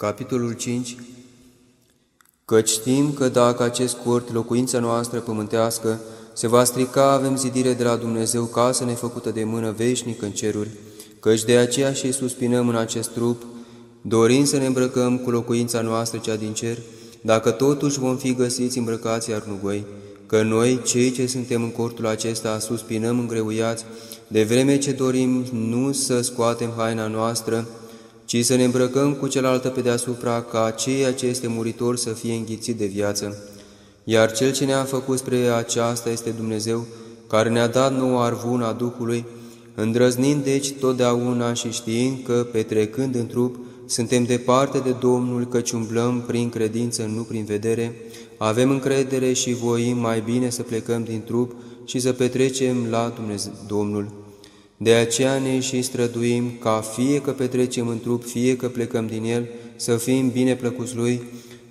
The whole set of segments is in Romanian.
Capitolul 5 Căci știm că dacă acest cort, locuința noastră pământească, se va strica, avem zidire de la Dumnezeu, casă nefăcută de mână veșnică în ceruri, căci de aceea și suspinăm în acest trup, dorind să ne îmbrăcăm cu locuința noastră cea din cer, dacă totuși vom fi găsiți îmbrăcați iar nu goi, că noi, cei ce suntem în cortul acesta, suspinăm îngreuiați, de vreme ce dorim nu să scoatem haina noastră, ci să ne îmbrăcăm cu cealaltă pe deasupra, ca ceea ce este muritor să fie înghițit de viață. Iar Cel ce ne-a făcut spre aceasta este Dumnezeu, care ne-a dat nouă arvuna Duhului, îndrăznind deci totdeauna și știind că, petrecând în trup, suntem departe de Domnul, căci umblăm prin credință, nu prin vedere, avem încredere și voim mai bine să plecăm din trup și să petrecem la Dumnezeu, Domnul. De aceea ne și străduim ca fie că petrecem în trup, fie că plecăm din el, să fim bine plăcuți Lui,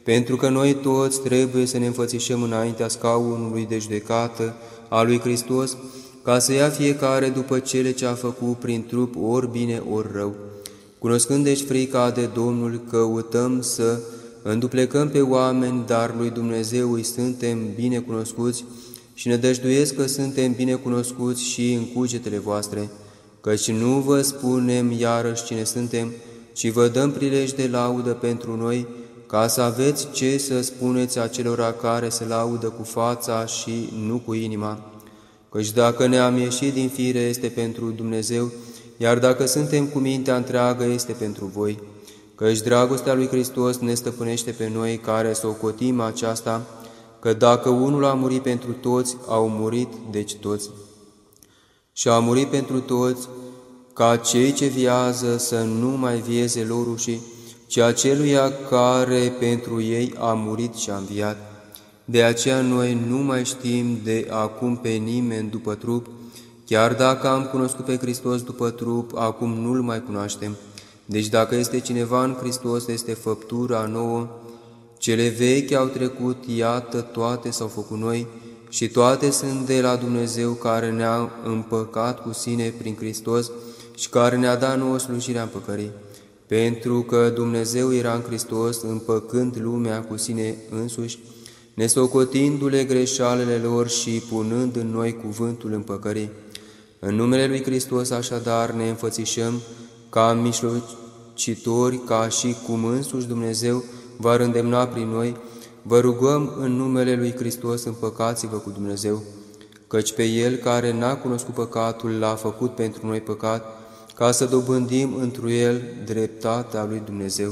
pentru că noi toți trebuie să ne înfățișăm înaintea scaunului de judecată a Lui Hristos, ca să ia fiecare după cele ce a făcut prin trup, ori bine, ori rău. Cunoscând deci frica de Domnul, căutăm să înduplecăm pe oameni, dar lui Dumnezeu îi suntem bine cunoscuți, și ne dăjduiesc că suntem bine cunoscuți și în cugetele voastre, căci nu vă spunem iarăși cine suntem, ci vă dăm prilej de laudă pentru noi, ca să aveți ce să spuneți acelora care se laudă cu fața și nu cu inima. Căci dacă ne-am ieșit din fire este pentru Dumnezeu, iar dacă suntem cu mintea întreagă este pentru voi. Căci dragostea lui Hristos ne stăpânește pe noi care să o cotim aceasta, că dacă unul a murit pentru toți, au murit deci toți. Și a murit pentru toți, ca cei ce viază să nu mai vieze lor rușii, ci aceluia care pentru ei a murit și a înviat. De aceea noi nu mai știm de acum pe nimeni după trup, chiar dacă am cunoscut pe Hristos după trup, acum nu-L mai cunoaștem. Deci dacă este cineva în Hristos, este făptura nouă, cele vechi au trecut, iată, toate s-au făcut noi și toate sunt de la Dumnezeu care ne-a împăcat cu sine prin Hristos și care ne-a dat nouă slujirea împăcării. Pentru că Dumnezeu era în Hristos, împăcând lumea cu sine însuși, nesocotindu-le greșalele lor și punând în noi cuvântul împăcării. În numele Lui Hristos așadar ne înfățișăm ca mișlocitori, ca și cum însuși Dumnezeu va îndemna prin noi, vă rugăm în numele Lui Hristos împăcați-vă cu Dumnezeu, căci pe El care n-a cunoscut păcatul l-a făcut pentru noi păcat, ca să dobândim întru El dreptatea Lui Dumnezeu.